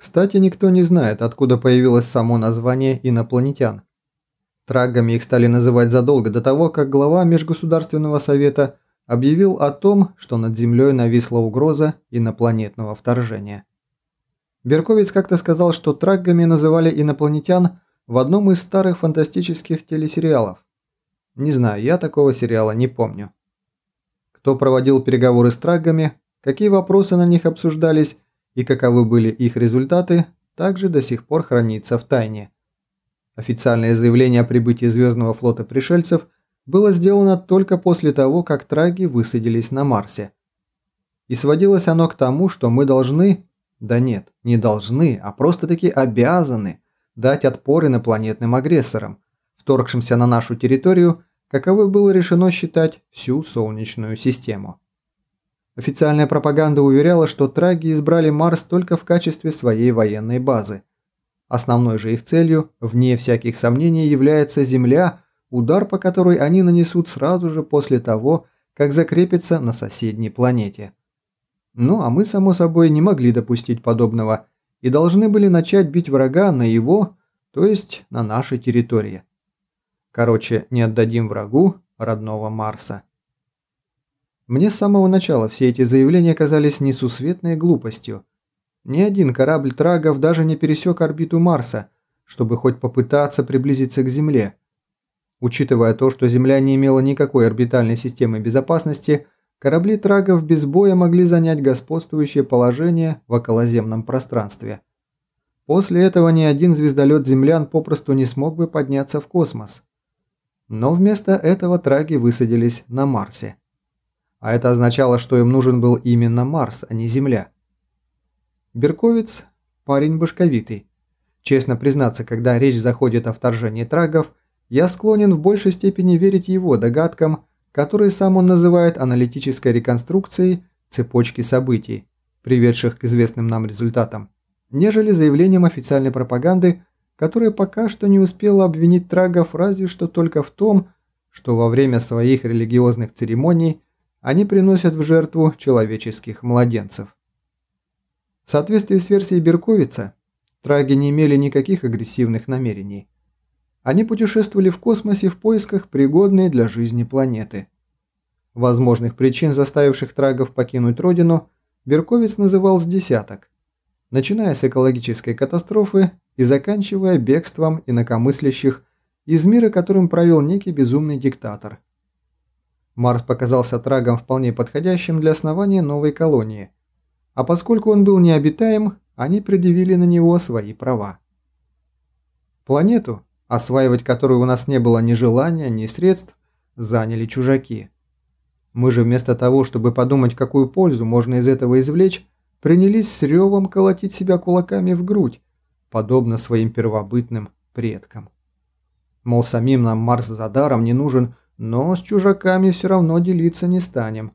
Кстати, никто не знает, откуда появилось само название инопланетян. Траггами их стали называть задолго до того, как глава Межгосударственного совета объявил о том, что над Землей нависла угроза инопланетного вторжения. Берковиц как-то сказал, что траггами называли инопланетян в одном из старых фантастических телесериалов. Не знаю, я такого сериала не помню. Кто проводил переговоры с траггами, какие вопросы на них обсуждались и каковы были их результаты, также до сих пор хранится в тайне. Официальное заявление о прибытии Звездного флота пришельцев было сделано только после того, как траги высадились на Марсе. И сводилось оно к тому, что мы должны, да нет, не должны, а просто-таки обязаны дать отпор инопланетным агрессорам, вторгшимся на нашу территорию, каковой было решено считать всю Солнечную систему. Официальная пропаганда уверяла, что траги избрали Марс только в качестве своей военной базы. Основной же их целью, вне всяких сомнений, является Земля, удар по которой они нанесут сразу же после того, как закрепятся на соседней планете. Ну а мы, само собой, не могли допустить подобного и должны были начать бить врага на его, то есть на нашей территории. Короче, не отдадим врагу родного Марса. Мне с самого начала все эти заявления казались несусветной глупостью. Ни один корабль Трагов даже не пересек орбиту Марса, чтобы хоть попытаться приблизиться к Земле. Учитывая то, что Земля не имела никакой орбитальной системы безопасности, корабли Трагов без боя могли занять господствующее положение в околоземном пространстве. После этого ни один звездолет землян попросту не смог бы подняться в космос. Но вместо этого Траги высадились на Марсе а это означало, что им нужен был именно Марс, а не Земля. Берковиц – парень башковитый. Честно признаться, когда речь заходит о вторжении трагов, я склонен в большей степени верить его догадкам, которые сам он называет аналитической реконструкцией цепочки событий, приведших к известным нам результатам, нежели заявлением официальной пропаганды, которая пока что не успела обвинить трагов разве что только в том, что во время своих религиозных церемоний – они приносят в жертву человеческих младенцев. В соответствии с версией Берковица, траги не имели никаких агрессивных намерений. Они путешествовали в космосе в поисках пригодной для жизни планеты. Возможных причин, заставивших трагов покинуть родину, Берковиц называл с десяток, начиная с экологической катастрофы и заканчивая бегством инакомыслящих из мира, которым правил некий безумный диктатор – Марс показался трагом вполне подходящим для основания новой колонии, а поскольку он был необитаем, они предъявили на него свои права. Планету, осваивать которую у нас не было ни желания, ни средств, заняли чужаки. Мы же вместо того, чтобы подумать, какую пользу можно из этого извлечь, принялись с ревом колотить себя кулаками в грудь, подобно своим первобытным предкам. Мол, самим нам Марс за даром не нужен, но с чужаками все равно делиться не станем.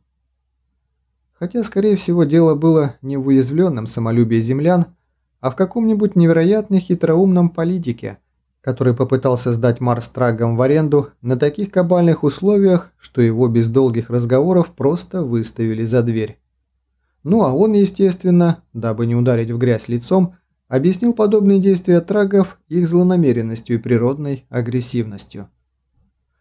Хотя, скорее всего, дело было не в уязвленном самолюбии землян, а в каком-нибудь невероятно хитроумном политике, который попытался сдать Марс Трагом в аренду на таких кабальных условиях, что его без долгих разговоров просто выставили за дверь. Ну а он, естественно, дабы не ударить в грязь лицом, объяснил подобные действия трагов их злонамеренностью и природной агрессивностью.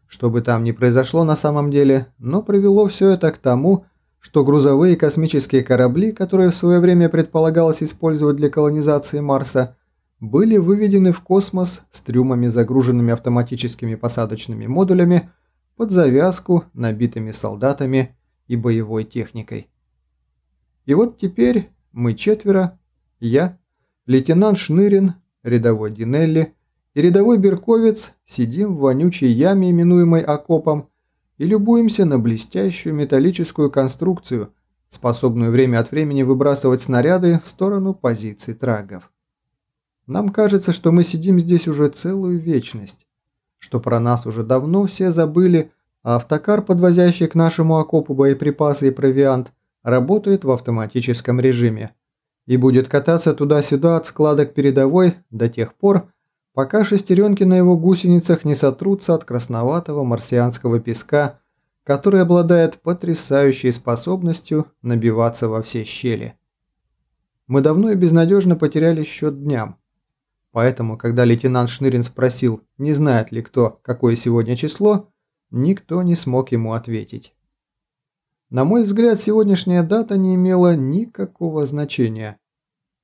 Что бы там ни произошло на самом деле, но привело все это к тому, что грузовые космические корабли, которые в свое время предполагалось использовать для колонизации Марса, были выведены в космос с трюмами, загруженными автоматическими посадочными модулями, под завязку, набитыми солдатами и боевой техникой. И вот теперь мы четверо, я, лейтенант Шнырин, рядовой Динелли, и рядовой берковец сидим в вонючей яме, именуемой окопом, и любуемся на блестящую металлическую конструкцию, способную время от времени выбрасывать снаряды в сторону позиций трагов. Нам кажется, что мы сидим здесь уже целую вечность, что про нас уже давно все забыли, а автокар, подвозящий к нашему окопу боеприпасы и провиант, работает в автоматическом режиме и будет кататься туда-сюда от складок передовой до тех пор, пока шестеренки на его гусеницах не сотрутся от красноватого марсианского песка, который обладает потрясающей способностью набиваться во все щели. мы давно и безнадежно потеряли счет дням. Поэтому, когда лейтенант Шнырин спросил, не знает ли кто, какое сегодня число, никто не смог ему ответить. На мой взгляд, сегодняшняя дата не имела никакого значения.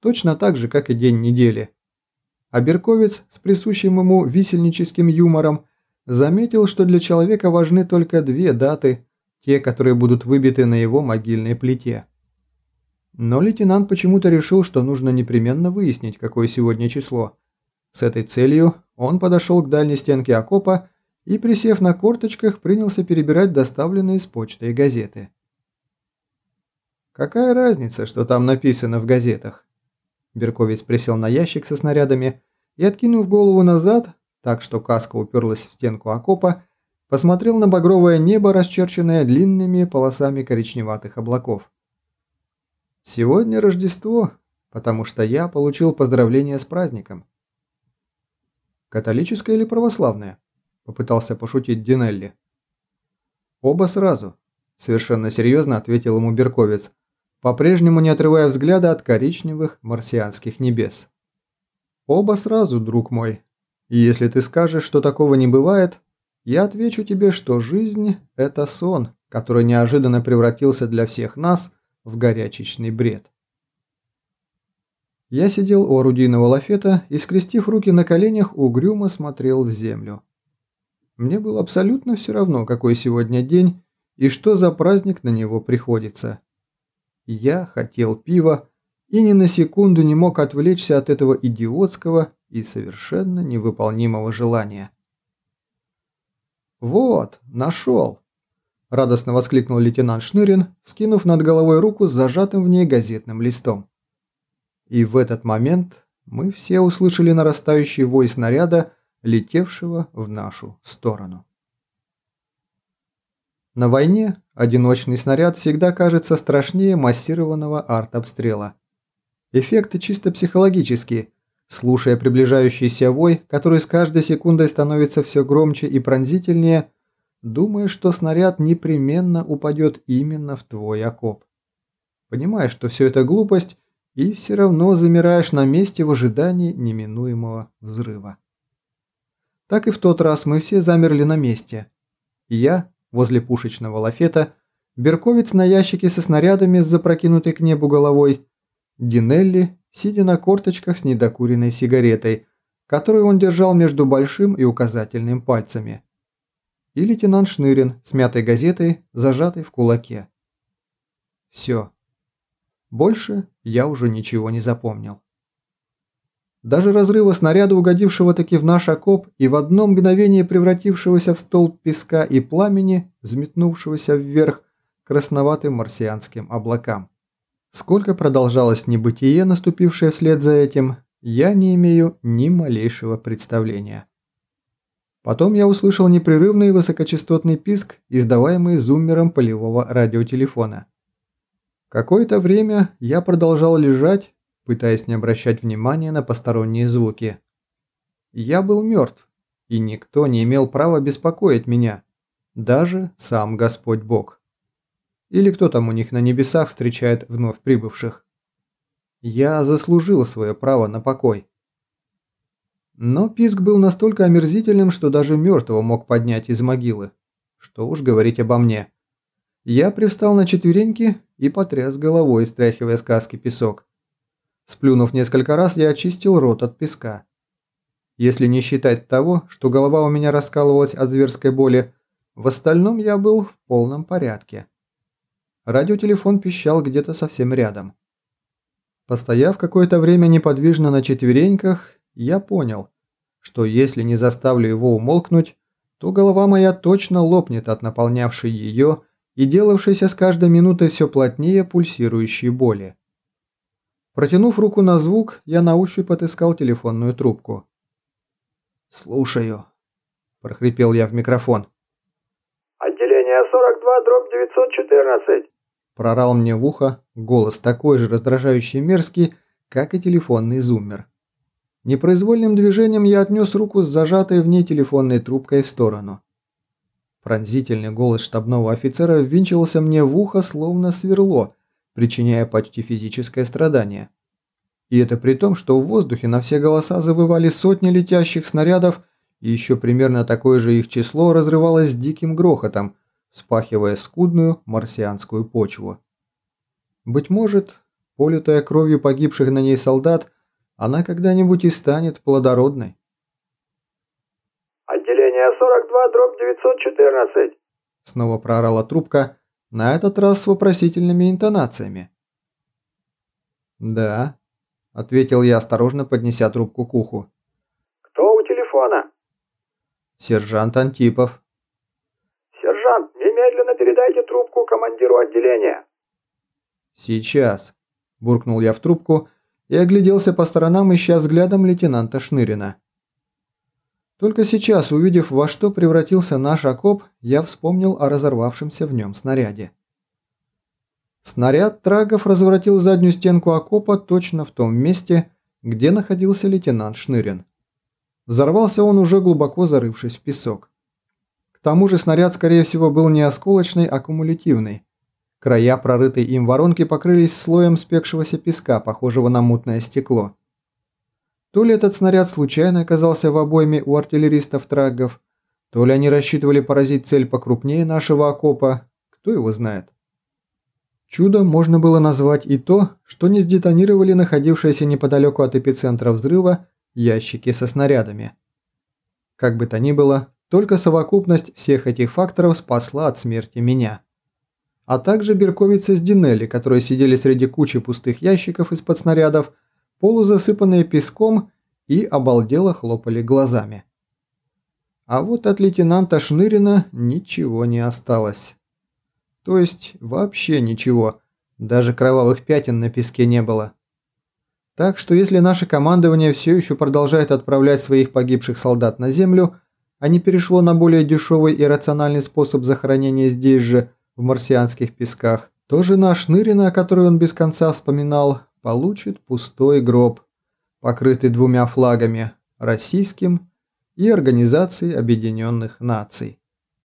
Точно так же, как и день недели. А Берковец с присущим ему висельническим юмором заметил, что для человека важны только две даты, те, которые будут выбиты на его могильной плите. Но лейтенант почему-то решил, что нужно непременно выяснить, какое сегодня число. С этой целью он подошел к дальней стенке окопа и, присев на корточках, принялся перебирать доставленные с почтой газеты. «Какая разница, что там написано в газетах?» Берковец присел на ящик со снарядами и, откинув голову назад, так что каска уперлась в стенку окопа, посмотрел на багровое небо, расчерченное длинными полосами коричневатых облаков. «Сегодня Рождество, потому что я получил поздравление с праздником». «Католическое или православное?» – попытался пошутить Динелли. «Оба сразу», – совершенно серьезно ответил ему Берковец, по-прежнему не отрывая взгляда от коричневых марсианских небес. «Оба сразу, друг мой. И если ты скажешь, что такого не бывает, я отвечу тебе, что жизнь – это сон, который неожиданно превратился для всех нас в горячечный бред». Я сидел у орудийного лафета и, скрестив руки на коленях, угрюмо смотрел в землю. Мне было абсолютно все равно, какой сегодня день и что за праздник на него приходится. Я хотел пива и ни на секунду не мог отвлечься от этого идиотского и совершенно невыполнимого желания. «Вот, нашел!» – радостно воскликнул лейтенант Шнырин, скинув над головой руку с зажатым в ней газетным листом. И в этот момент мы все услышали нарастающий вой снаряда, летевшего в нашу сторону. На войне одиночный снаряд всегда кажется страшнее массированного артобстрела. Эффекты чисто психологические. Слушая приближающийся вой, который с каждой секундой становится все громче и пронзительнее, думаешь, что снаряд непременно упадет именно в твой окоп. Понимаешь, что все это глупость, и все равно замираешь на месте в ожидании неминуемого взрыва. Так и в тот раз мы все замерли на месте. Я, возле пушечного лафета, Берковец на ящике со снарядами с запрокинутой к небу головой, Динелли, сидя на корточках с недокуренной сигаретой, которую он держал между большим и указательным пальцами, и лейтенант Шнырин с мятой газетой, зажатой в кулаке. Все. Больше я уже ничего не запомнил. Даже разрыва снаряда, угодившего таки в наш окоп и в одно мгновение превратившегося в столб песка и пламени, взметнувшегося вверх красноватым марсианским облакам. Сколько продолжалось небытие, наступившее вслед за этим, я не имею ни малейшего представления. Потом я услышал непрерывный высокочастотный писк, издаваемый зуммером полевого радиотелефона. Какое-то время я продолжал лежать, пытаясь не обращать внимания на посторонние звуки. Я был мертв, и никто не имел права беспокоить меня, даже сам Господь Бог. Или кто там у них на небесах встречает вновь прибывших. Я заслужил свое право на покой. Но писк был настолько омерзительным, что даже мертвого мог поднять из могилы. Что уж говорить обо мне. Я привстал на четвереньки и потряс головой, стряхивая с каски песок. Сплюнув несколько раз, я очистил рот от песка. Если не считать того, что голова у меня раскалывалась от зверской боли, в остальном я был в полном порядке. Радиотелефон пищал где-то совсем рядом. Постояв какое-то время неподвижно на четвереньках, я понял, что если не заставлю его умолкнуть, то голова моя точно лопнет от наполнявшей ее и делавшейся с каждой минутой все плотнее пульсирующей боли. Протянув руку на звук, я на ощупь отыскал телефонную трубку. «Слушаю», – прохрипел я в микрофон. «Отделение 42, дробь 914», – прорал мне в ухо голос такой же раздражающий мерзкий, как и телефонный зуммер. Непроизвольным движением я отнес руку с зажатой в ней телефонной трубкой в сторону. Пронзительный голос штабного офицера ввинчивался мне в ухо словно сверло – причиняя почти физическое страдание. И это при том, что в воздухе на все голоса завывали сотни летящих снарядов, и еще примерно такое же их число разрывалось с диким грохотом, спахивая скудную марсианскую почву. Быть может, политая кровью погибших на ней солдат, она когда-нибудь и станет плодородной. «Отделение 42, дробь 914!» Снова проорала трубка, на этот раз с вопросительными интонациями. «Да», – ответил я, осторожно поднеся трубку к уху. «Кто у телефона?» «Сержант Антипов». «Сержант, немедленно передайте трубку командиру отделения». «Сейчас», – буркнул я в трубку и огляделся по сторонам, ища взглядом лейтенанта Шнырина. Только сейчас, увидев, во что превратился наш окоп, я вспомнил о разорвавшемся в нем снаряде. Снаряд Трагов разворотил заднюю стенку окопа точно в том месте, где находился лейтенант Шнырин. Взорвался он уже глубоко зарывшись в песок. К тому же снаряд, скорее всего, был не осколочный, а кумулятивный. Края прорытой им воронки покрылись слоем спекшегося песка, похожего на мутное стекло. То ли этот снаряд случайно оказался в обойме у артиллеристов траггов, то ли они рассчитывали поразить цель покрупнее нашего окопа, кто его знает. Чудом можно было назвать и то, что не сдетонировали находившиеся неподалеку от эпицентра взрыва ящики со снарядами. Как бы то ни было, только совокупность всех этих факторов спасла от смерти меня. А также берковицы с Динелли, которые сидели среди кучи пустых ящиков из-под снарядов, полузасыпанные песком и обалдело хлопали глазами. А вот от лейтенанта Шнырина ничего не осталось. То есть вообще ничего, даже кровавых пятен на песке не было. Так что если наше командование все еще продолжает отправлять своих погибших солдат на землю, а не перешло на более дешевый и рациональный способ захоронения здесь же, в марсианских песках, то жена Шнырина, которую он без конца вспоминал, получит пустой гроб, покрытый двумя флагами – российским и Организацией Объединенных Наций.